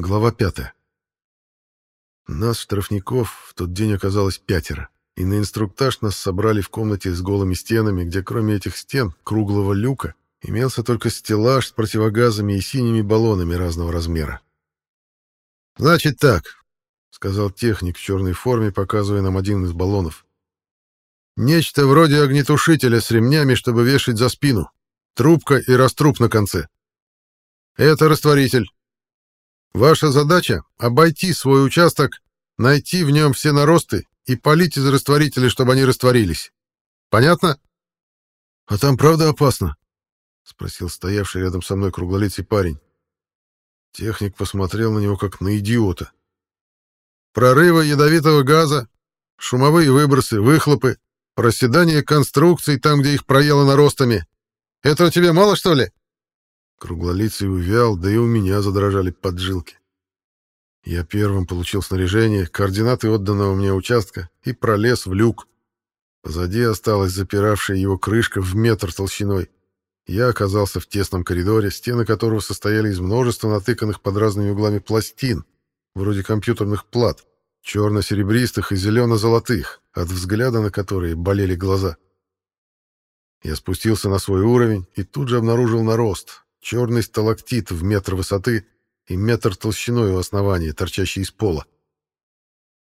Глава пятая. Нас, штрафников, в тот день оказалось пятеро, и на инструктаж нас собрали в комнате с голыми стенами, где кроме этих стен, круглого люка, имелся только стеллаж с противогазами и синими баллонами разного размера. «Значит так», — сказал техник в черной форме, показывая нам один из баллонов. «Нечто вроде огнетушителя с ремнями, чтобы вешать за спину. Трубка и раструб на конце. Это растворитель. Ваша задача — обойти свой участок, найти в нем все наросты и полить из растворителя, чтобы они растворились. Понятно? — А там правда опасно? — спросил стоявший рядом со мной круглолицый парень. Техник посмотрел на него, как на идиота. Прорывы ядовитого газа, шумовые выбросы, выхлопы, проседание конструкций там, где их проело наростами. Этого тебе мало, что ли? Круглолицый увял, да и у меня задрожали поджилки. Я первым получил снаряжение, координаты отданного мне участка и пролез в люк. Позади осталась запиравшая его крышка в метр толщиной. Я оказался в тесном коридоре, стены которого состояли из множества натыканных под разными углами пластин, вроде компьютерных плат, черно-серебристых и зелено-золотых, от взгляда на которые болели глаза. Я спустился на свой уровень и тут же обнаружил нарост, черный сталактит в метр высоты и метр толщиной у основания, торчащий из пола.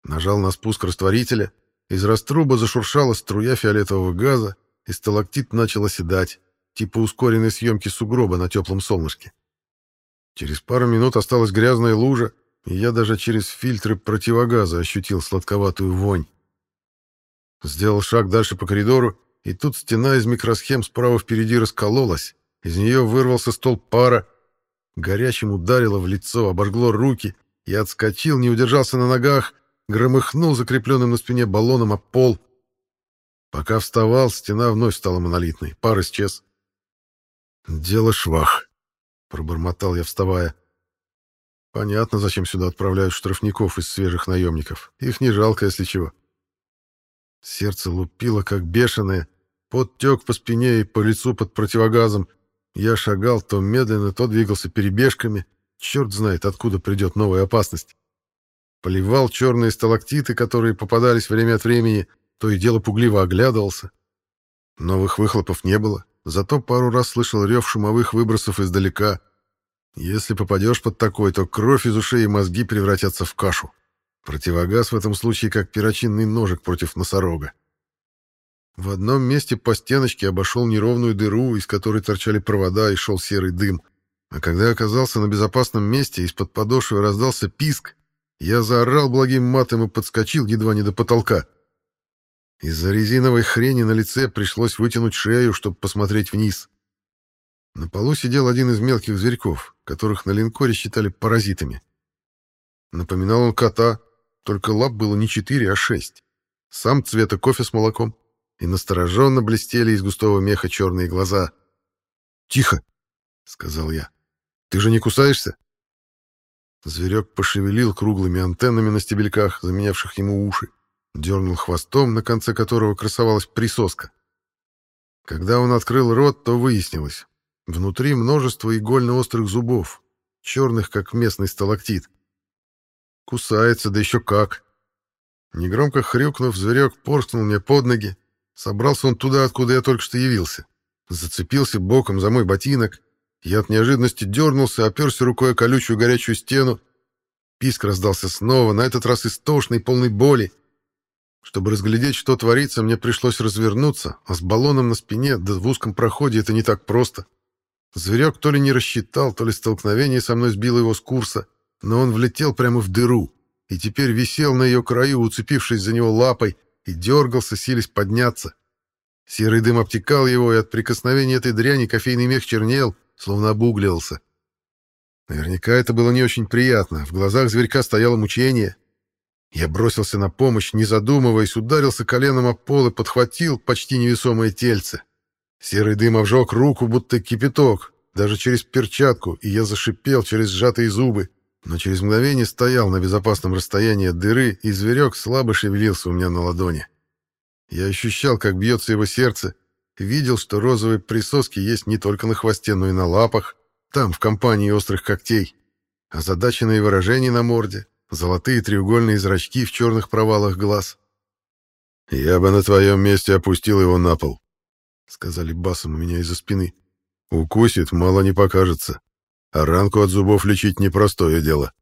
Нажал на спуск растворителя, из раструба зашуршала струя фиолетового газа, и сталактит начал оседать, типа ускоренной съемки сугроба на теплом солнышке. Через пару минут осталась грязная лужа, и я даже через фильтры противогаза ощутил сладковатую вонь. Сделал шаг дальше по коридору, и тут стена из микросхем справа впереди раскололась, из нее вырвался столб пара, горячим ударило в лицо, обожгло руки, я отскочил, не удержался на ногах, громыхнул закрепленным на спине баллоном о пол. Пока вставал, стена вновь стала монолитной, пар исчез. «Дело швах», — пробормотал я, вставая. «Понятно, зачем сюда отправляют штрафников из свежих наемников. Их не жалко, если чего». Сердце лупило, как бешеное, подтек по спине и по лицу под противогазом, я шагал то медленно, то двигался перебежками. Черт знает, откуда придет новая опасность. Поливал черные сталактиты, которые попадались время от времени, то и дело пугливо оглядывался. Новых выхлопов не было, зато пару раз слышал рев шумовых выбросов издалека. Если попадешь под такой, то кровь из ушей и мозги превратятся в кашу. Противогаз в этом случае как перочинный ножик против носорога. В одном месте по стеночке обошел неровную дыру, из которой торчали провода и шел серый дым. А когда оказался на безопасном месте, из-под подошвы раздался писк. Я заорал благим матом и подскочил едва не до потолка. Из-за резиновой хрени на лице пришлось вытянуть шею, чтобы посмотреть вниз. На полу сидел один из мелких зверьков, которых на линкоре считали паразитами. Напоминал он кота, только лап было не четыре, а шесть. Сам цвета кофе с молоком и настороженно блестели из густого меха черные глаза. «Тихо!» — сказал я. «Ты же не кусаешься?» Зверек пошевелил круглыми антеннами на стебельках, заменявших ему уши, дернул хвостом, на конце которого красовалась присоска. Когда он открыл рот, то выяснилось. Внутри множество игольно-острых зубов, черных, как местный сталактит. Кусается, да еще как. Негромко хрюкнув, зверек порскнул мне под ноги, Собрался он туда, откуда я только что явился. Зацепился боком за мой ботинок. Я от неожиданности дернулся, оперся рукой о колючую горячую стену. Писк раздался снова, на этот раз истошный, полный боли. Чтобы разглядеть, что творится, мне пришлось развернуться, а с баллоном на спине, да в узком проходе это не так просто. Зверек то ли не рассчитал, то ли столкновение со мной сбило его с курса, но он влетел прямо в дыру и теперь висел на ее краю, уцепившись за него лапой, и дергался, силясь подняться. Серый дым обтекал его, и от прикосновения этой дряни кофейный мех чернел, словно обугливался. Наверняка это было не очень приятно. В глазах зверька стояло мучение. Я бросился на помощь, не задумываясь, ударился коленом о пол и подхватил почти невесомое тельце. Серый дым обжег руку, будто кипяток, даже через перчатку, и я зашипел через сжатые зубы но через мгновение стоял на безопасном расстоянии от дыры, и зверек слабо шевелился у меня на ладони. Я ощущал, как бьется его сердце, видел, что розовые присоски есть не только на хвосте, но и на лапах, там, в компании острых когтей. озадаченные выражения на морде, золотые треугольные зрачки в черных провалах глаз. «Я бы на твоем месте опустил его на пол», — сказали басом у меня из-за спины. «Укусит, мало не покажется. А ранку от зубов лечить непростое дело».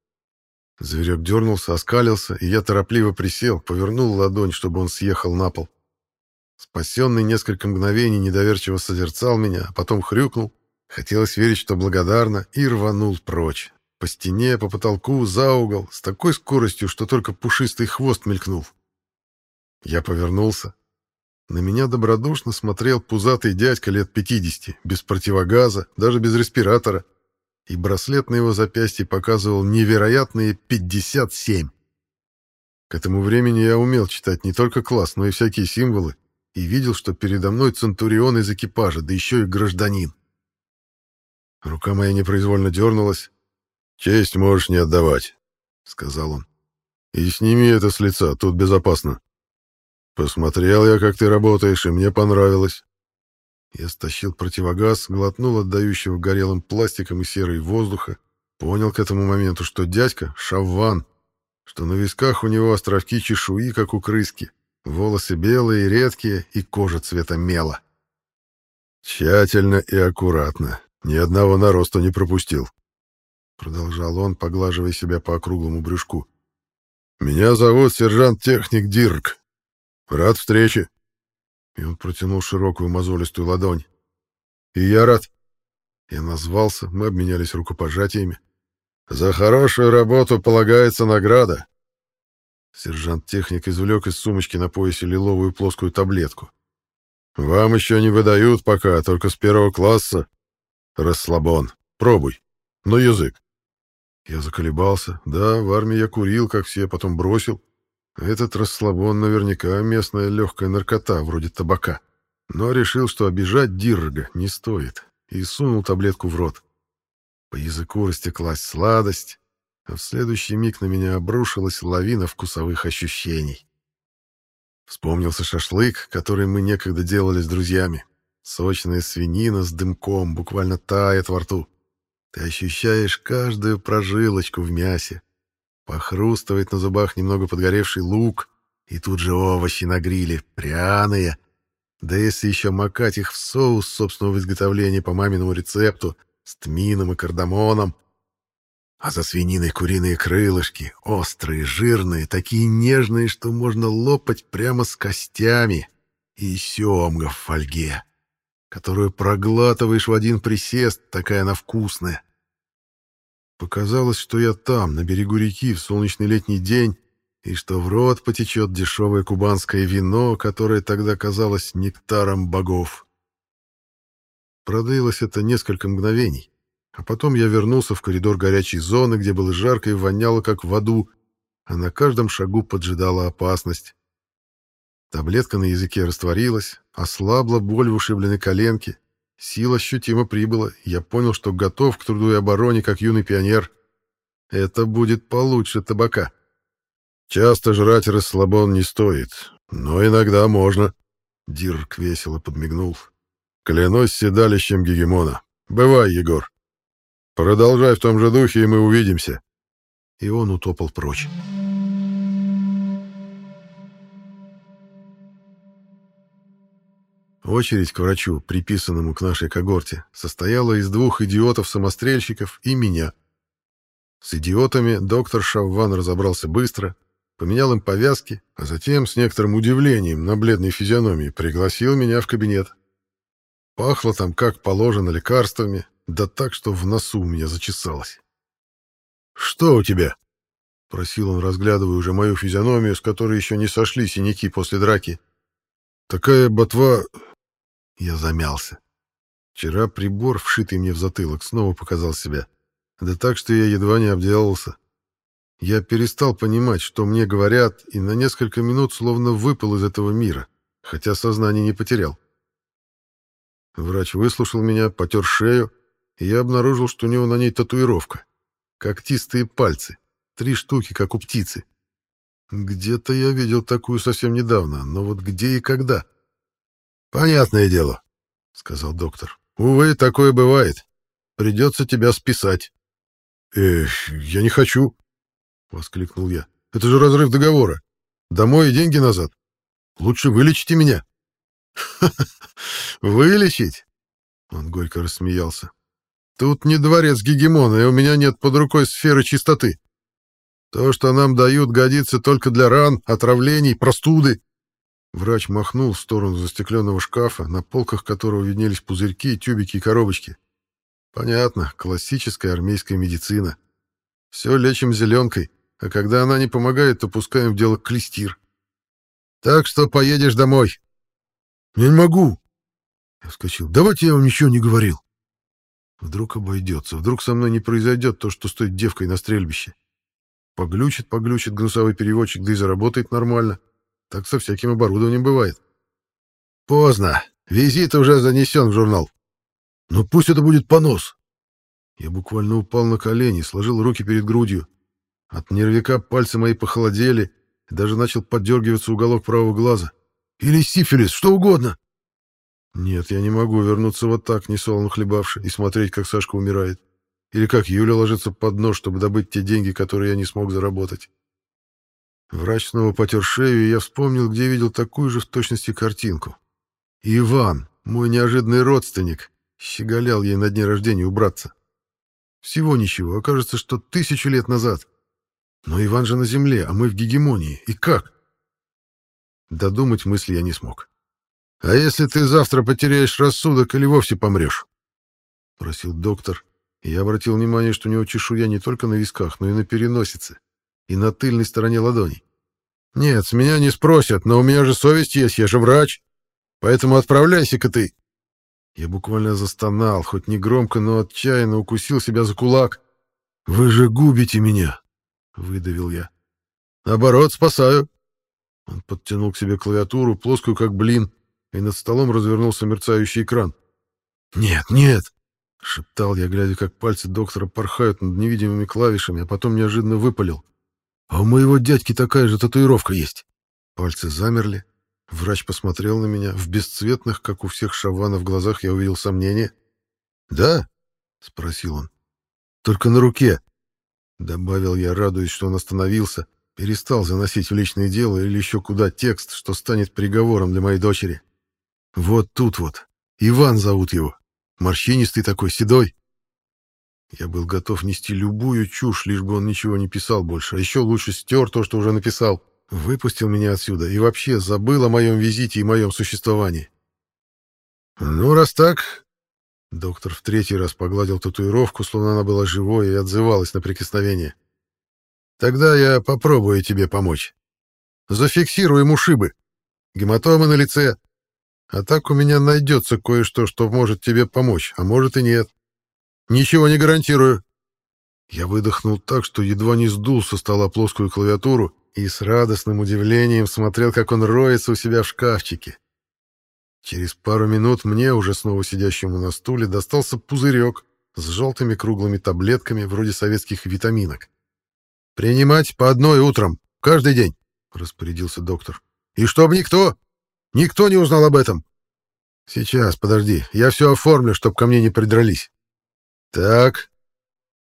Зверек дернулся, оскалился, и я торопливо присел, повернул ладонь, чтобы он съехал на пол. Спасенный несколько мгновений недоверчиво созерцал меня, а потом хрюкнул. Хотелось верить, что благодарно, и рванул прочь. По стене, по потолку, за угол, с такой скоростью, что только пушистый хвост мелькнул. Я повернулся. На меня добродушно смотрел пузатый дядька лет 50, без противогаза, даже без респиратора, и браслет на его запястье показывал невероятные 57. К этому времени я умел читать не только класс, но и всякие символы, и видел, что передо мной центурион из экипажа, да еще и гражданин. Рука моя непроизвольно дернулась. «Честь можешь не отдавать», — сказал он. «И сними это с лица, тут безопасно». Посмотрел я, как ты работаешь, и мне понравилось. Я стащил противогаз, глотнул отдающего горелым пластиком и серой воздуха, понял к этому моменту, что дядька — шавван, что на висках у него островки чешуи, как у крыски, волосы белые редкие, и кожа цвета мела. Тщательно и аккуратно, ни одного нароста не пропустил. Продолжал он, поглаживая себя по округлому брюшку. «Меня зовут сержант-техник Дирк. Рад встрече. И он протянул широкую мозолистую ладонь. И я рад. Я назвался, мы обменялись рукопожатиями. За хорошую работу полагается награда. Сержант-техник извлек из сумочки на поясе лиловую плоскую таблетку. Вам еще не выдают пока, только с первого класса. Расслабон. Пробуй. Но язык. Я заколебался. Да, в армии я курил, как все, потом бросил. Этот расслабон наверняка местная легкая наркота, вроде табака. Но решил, что обижать Дирга не стоит, и сунул таблетку в рот. По языку растеклась сладость, а в следующий миг на меня обрушилась лавина вкусовых ощущений. Вспомнился шашлык, который мы некогда делали с друзьями. Сочная свинина с дымком буквально тает во рту. Ты ощущаешь каждую прожилочку в мясе, Похрустывает на зубах немного подгоревший лук, и тут же овощи на гриле, пряные. Да если еще макать их в соус собственного изготовления по маминому рецепту с тмином и кардамоном. А за свининой куриные крылышки, острые, жирные, такие нежные, что можно лопать прямо с костями. И семга в фольге, которую проглатываешь в один присест, такая она вкусная. Показалось, что я там, на берегу реки, в солнечный летний день, и что в рот потечет дешевое кубанское вино, которое тогда казалось нектаром богов. Продлилось это несколько мгновений, а потом я вернулся в коридор горячей зоны, где было жарко и воняло, как в аду, а на каждом шагу поджидала опасность. Таблетка на языке растворилась, ослабла боль в ушибленной коленке, Сила ощутимо прибыла, я понял, что готов к труду и обороне, как юный пионер. Это будет получше табака. Часто жрать расслабон не стоит, но иногда можно. Дирк весело подмигнул. Клянусь седалищем гегемона. Бывай, Егор. Продолжай в том же духе, и мы увидимся. И он утопал прочь. Очередь к врачу, приписанному к нашей когорте, состояла из двух идиотов-самострельщиков и меня. С идиотами доктор Шавван разобрался быстро, поменял им повязки, а затем, с некоторым удивлением на бледной физиономии, пригласил меня в кабинет. Пахло там, как положено, лекарствами, да так, что в носу у меня зачесалось. «Что у тебя?» — просил он, разглядывая уже мою физиономию, с которой еще не сошли синяки после драки. «Такая ботва я замялся. Вчера прибор, вшитый мне в затылок, снова показал себя. Да так, что я едва не обделался. Я перестал понимать, что мне говорят, и на несколько минут словно выпал из этого мира, хотя сознание не потерял. Врач выслушал меня, потер шею, и я обнаружил, что у него на ней татуировка. Когтистые пальцы, три штуки, как у птицы. Где-то я видел такую совсем недавно, но вот где и когда? «Понятное дело», — сказал доктор. «Увы, такое бывает. Придется тебя списать». «Эх, я не хочу!» — воскликнул я. «Это же разрыв договора. Домой и деньги назад. Лучше вылечите меня». «Вылечить?» Он горько рассмеялся. «Тут не дворец Гегемона, и у меня нет под рукой сферы чистоты. То, что нам дают, годится только для ран, отравлений, простуды. Врач махнул в сторону застекленного шкафа, на полках которого виднелись пузырьки, тюбики и коробочки. Понятно, классическая армейская медицина. Все лечим зеленкой, а когда она не помогает, то пускаем в дело клестир. Так что поедешь домой. Не могу. Я вскочил. Давайте я вам ничего не говорил. Вдруг обойдется, вдруг со мной не произойдет то, что стоит девкой на стрельбище. Поглючит, поглючит гнусовый переводчик, да и заработает нормально. Так со всяким оборудованием бывает. Поздно. Визит уже занесен в журнал. Но пусть это будет понос. Я буквально упал на колени, сложил руки перед грудью. От нервика пальцы мои похолодели, даже начал подергиваться уголок правого глаза. Или сифилис, что угодно. Нет, я не могу вернуться вот так, не солоно хлебавши, и смотреть, как Сашка умирает. Или как Юля ложится под нож, чтобы добыть те деньги, которые я не смог заработать. Врач снова потер шею, и я вспомнил, где видел такую же в точности картинку. Иван, мой неожиданный родственник, щеголял ей на дне рождения убраться. Всего ничего, окажется, что тысячу лет назад. Но Иван же на земле, а мы в гегемонии. И как? Додумать мысли я не смог. «А если ты завтра потеряешь рассудок или вовсе помрешь?» — просил доктор, и я обратил внимание, что у него чешуя не только на висках, но и на переносице и на тыльной стороне ладоней. «Нет, с меня не спросят, но у меня же совесть есть, я же врач. Поэтому отправляйся-ка ты». Я буквально застонал, хоть не громко, но отчаянно укусил себя за кулак. «Вы же губите меня!» — выдавил я. «Наоборот, спасаю». Он подтянул к себе клавиатуру, плоскую как блин, и над столом развернулся мерцающий экран. «Нет, нет!» — шептал я, глядя, как пальцы доктора порхают над невидимыми клавишами, а потом неожиданно выпалил. А у моего дядьки такая же татуировка есть. Пальцы замерли. Врач посмотрел на меня. В бесцветных, как у всех шаванов, глазах я увидел сомнение. «Да?» — спросил он. «Только на руке», — добавил я, радуясь, что он остановился, перестал заносить в личное дело или еще куда текст, что станет приговором для моей дочери. «Вот тут вот. Иван зовут его. Морщинистый такой, седой. Я был готов нести любую чушь, лишь бы он ничего не писал больше, а еще лучше стер то, что уже написал. Выпустил меня отсюда и вообще забыл о моем визите и моем существовании. «Ну, раз так...» Доктор в третий раз погладил татуировку, словно она была живой и отзывалась на прикосновение. «Тогда я попробую тебе помочь. Зафиксируем ушибы, гематомы на лице. А так у меня найдется кое-что, что может тебе помочь, а может и нет. Ничего не гарантирую. Я выдохнул так, что едва не сдул со стола плоскую клавиатуру и с радостным удивлением смотрел, как он роется у себя в шкафчике. Через пару минут мне, уже снова сидящему на стуле, достался пузырек с желтыми круглыми таблетками, вроде советских витаминок. «Принимать по одной утром, каждый день», — распорядился доктор. «И чтобы никто, никто не узнал об этом». «Сейчас, подожди, я все оформлю, чтобы ко мне не придрались». «Так...»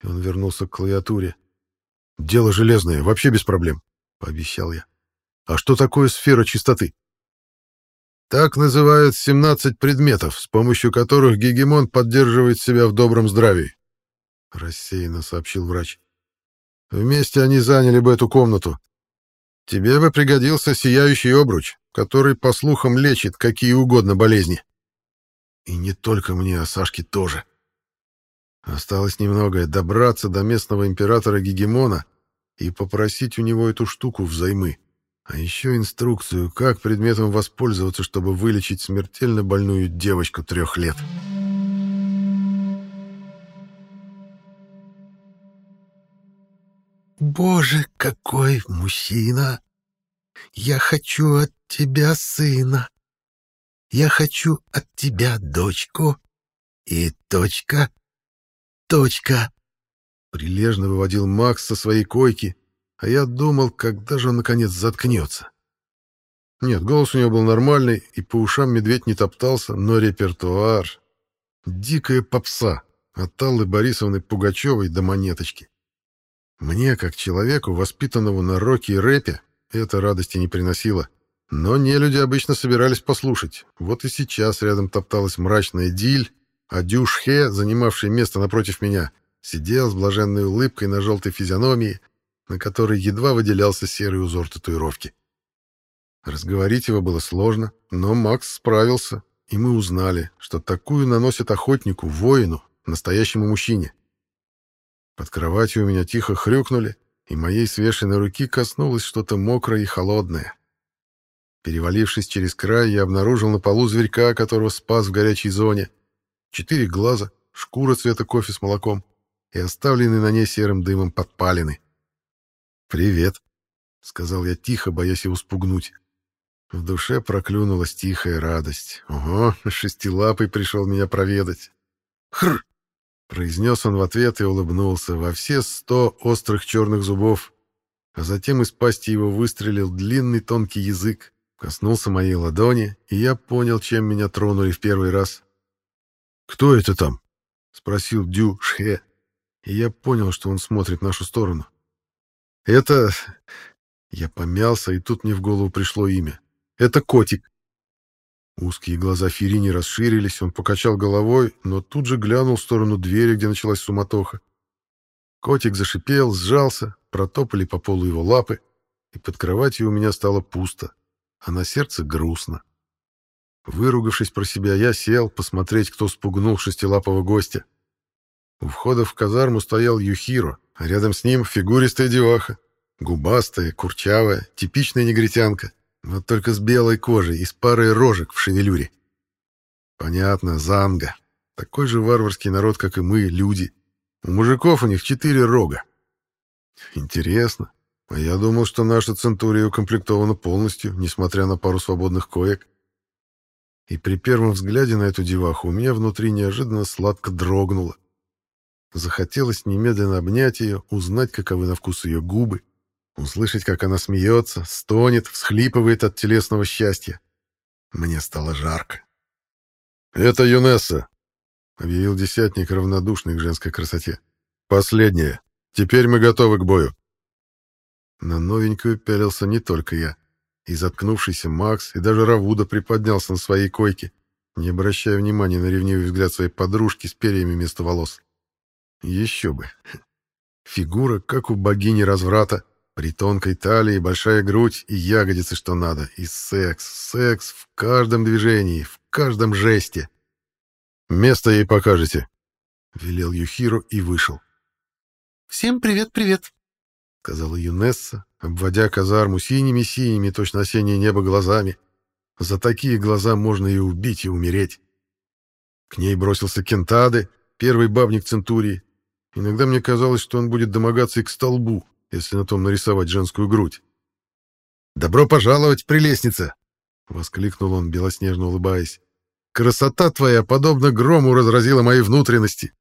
Он вернулся к клавиатуре. «Дело железное, вообще без проблем», — пообещал я. «А что такое сфера чистоты?» «Так называют 17 предметов, с помощью которых Гегемон поддерживает себя в добром здравии», — рассеянно сообщил врач. «Вместе они заняли бы эту комнату. Тебе бы пригодился сияющий обруч, который, по слухам, лечит какие угодно болезни. И не только мне, а Сашке тоже. Осталось немногое — добраться до местного императора Гегемона и попросить у него эту штуку взаймы. А еще инструкцию, как предметом воспользоваться, чтобы вылечить смертельно больную девочку трех лет. «Боже, какой мужчина! Я хочу от тебя сына. Я хочу от тебя дочку. И дочка Точка. Прилежно выводил Макс со своей койки, а я думал, когда же он наконец заткнется. Нет, голос у него был нормальный, и по ушам медведь не топтался, но репертуар... Дикая попса, от Аллы Борисовны Пугачевой до Монеточки. Мне, как человеку, воспитанному на роке и рэпе, это радости не приносило. Но не люди обычно собирались послушать. Вот и сейчас рядом топталась мрачная Диль, а Дюшхе, занимавший место напротив меня, сидел с блаженной улыбкой на желтой физиономии, на которой едва выделялся серый узор татуировки. Разговорить его было сложно, но Макс справился, и мы узнали, что такую наносят охотнику, воину, настоящему мужчине. Под кроватью у меня тихо хрюкнули, и моей свешенной руки коснулось что-то мокрое и холодное. Перевалившись через край, я обнаружил на полу зверька, которого спас в горячей зоне. Четыре глаза, шкура цвета кофе с молоком и оставленный на ней серым дымом подпалины. «Привет», — сказал я тихо, боясь его спугнуть. В душе проклюнулась тихая радость. «Ого, шестилапый пришел меня проведать». «Хр!» — произнес он в ответ и улыбнулся во все сто острых черных зубов, а затем из пасти его выстрелил длинный тонкий язык, коснулся моей ладони, и я понял, чем меня тронули в первый раз. «Кто это там?» — спросил Дю Шхе, и я понял, что он смотрит в нашу сторону. «Это...» Я помялся, и тут мне в голову пришло имя. «Это котик». Узкие глаза Ферини расширились, он покачал головой, но тут же глянул в сторону двери, где началась суматоха. Котик зашипел, сжался, протопали по полу его лапы, и под кроватью у меня стало пусто, а на сердце грустно. Выругавшись про себя, я сел посмотреть, кто спугнул шестилапого гостя. У входа в казарму стоял Юхиро, а рядом с ним фигуристая деваха. Губастая, курчавая, типичная негритянка, вот только с белой кожей и с парой рожек в шевелюре. Понятно, Занга. Такой же варварский народ, как и мы, люди. У мужиков у них четыре рога. Интересно. А я думал, что наша центурия укомплектована полностью, несмотря на пару свободных коек. И при первом взгляде на эту деваху у меня внутри неожиданно сладко дрогнуло. Захотелось немедленно обнять ее, узнать, каковы на вкус ее губы, услышать, как она смеется, стонет, всхлипывает от телесного счастья. Мне стало жарко. «Это Юнесса», — объявил десятник, равнодушный к женской красоте. «Последняя. Теперь мы готовы к бою». На новенькую пялился не только я. И заткнувшийся Макс, и даже Равуда приподнялся на своей койке, не обращая внимания на ревнивый взгляд своей подружки с перьями вместо волос. Еще бы. Фигура, как у богини разврата, при тонкой талии, большая грудь и ягодицы, что надо. И секс, секс в каждом движении, в каждом жесте. «Место ей покажете», — велел Юхиро и вышел. «Всем привет-привет», — сказала Юнесса, обводя казарму синими-синими, точно осеннее небо глазами. За такие глаза можно и убить, и умереть. К ней бросился Кентады, первый бабник Центурии. Иногда мне казалось, что он будет домогаться и к столбу, если на том нарисовать женскую грудь. «Добро пожаловать, прелестница!» — воскликнул он, белоснежно улыбаясь. «Красота твоя, подобно грому, разразила мои внутренности!»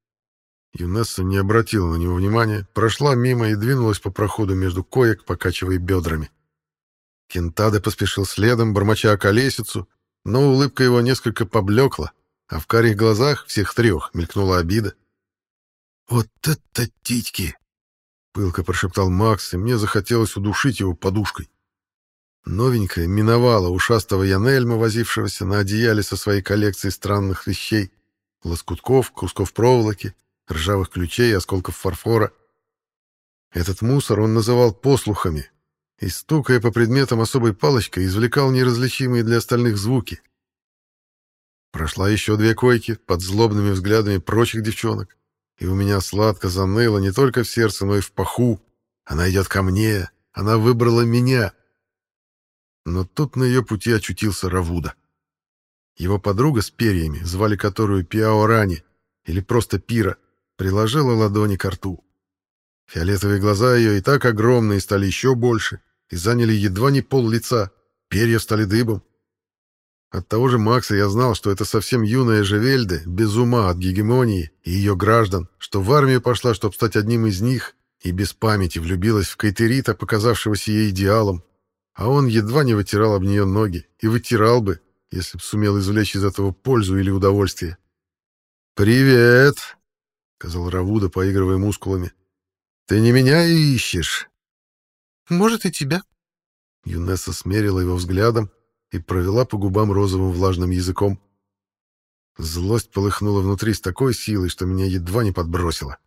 Юнесса не обратила на него внимания, прошла мимо и двинулась по проходу между коек, покачивая бедрами. Кентаде поспешил следом, бормоча колесицу, но улыбка его несколько поблекла, а в карих глазах всех трех мелькнула обида. «Вот это титьки!» — пылко прошептал Макс, и мне захотелось удушить его подушкой. Новенькая миновала ушастого Янельма, возившегося на одеяле со своей коллекцией странных вещей, лоскутков, кусков проволоки, ржавых ключей и осколков фарфора. Этот мусор он называл послухами и, стукая по предметам особой палочкой, извлекал неразличимые для остальных звуки. Прошла еще две койки под злобными взглядами прочих девчонок, и у меня сладко заныло не только в сердце, но и в паху. Она идет ко мне, она выбрала меня. Но тут на ее пути очутился Равуда. Его подруга с перьями, звали которую Пиаорани, или просто Пира, приложила ладони к рту. Фиолетовые глаза ее и так огромные стали еще больше и заняли едва не пол лица, перья стали дыбом. От того же Макса я знал, что это совсем юная Жевельде, без ума от гегемонии и ее граждан, что в армию пошла, чтобы стать одним из них, и без памяти влюбилась в Кайтерита, показавшегося ей идеалом, а он едва не вытирал об нее ноги, и вытирал бы, если б сумел извлечь из этого пользу или удовольствие. «Привет!» Сказал Равуда, поигрывая мускулами. «Ты не меня ищешь?» «Может, и тебя». Юнесса смерила его взглядом и провела по губам розовым влажным языком. Злость полыхнула внутри с такой силой, что меня едва не подбросила.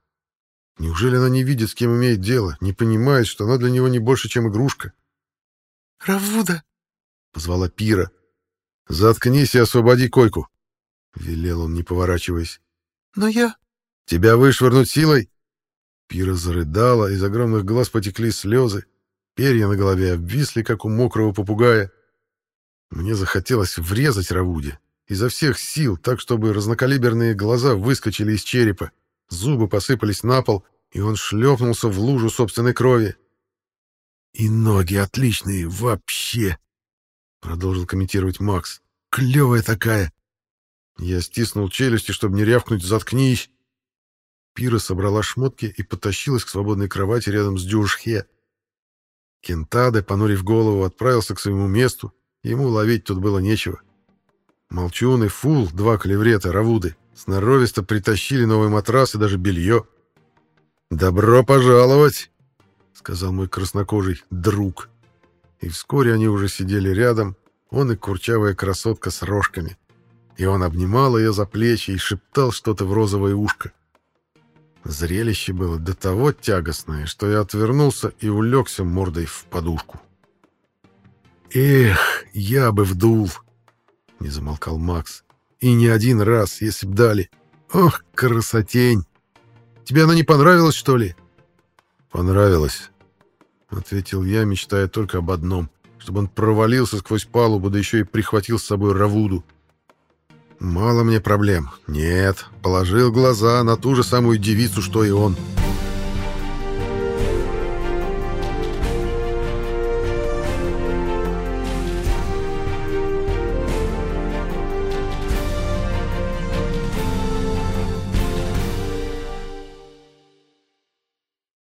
Неужели она не видит, с кем имеет дело, не понимает, что она для него не больше, чем игрушка? «Равуда!» — позвала Пира. «Заткнись и освободи койку!» — велел он, не поворачиваясь. «Но я...» «Тебя вышвырнуть силой?» Пира зарыдала, из огромных глаз потекли слезы, перья на голове обвисли, как у мокрого попугая. Мне захотелось врезать Равуде, изо всех сил, так, чтобы разнокалиберные глаза выскочили из черепа, зубы посыпались на пол, и он шлепнулся в лужу собственной крови. «И ноги отличные, вообще!» — продолжил комментировать Макс. «Клевая такая!» Я стиснул челюсти, чтобы не рявкнуть «заткнись!» Пира собрала шмотки и потащилась к свободной кровати рядом с Дюшхе. Кентаде, понурив голову, отправился к своему месту, ему ловить тут было нечего. Молчун и Фул, два клеврета, равуды, сноровисто притащили новый матрас и даже белье. «Добро пожаловать!» — сказал мой краснокожий друг. И вскоре они уже сидели рядом, он и курчавая красотка с рожками. И он обнимал ее за плечи и шептал что-то в розовое ушко. Зрелище было до того тягостное, что я отвернулся и улегся мордой в подушку. «Эх, я бы вдул!» — не замолкал Макс. «И не один раз, если б дали. Ох, красотень! Тебе она не понравилась, что ли?» «Понравилось», — ответил я, мечтая только об одном — чтобы он провалился сквозь палубу, да еще и прихватил с собой Равуду. Мало мне проблем. Нет, положил глаза на ту же самую девицу, что и он. —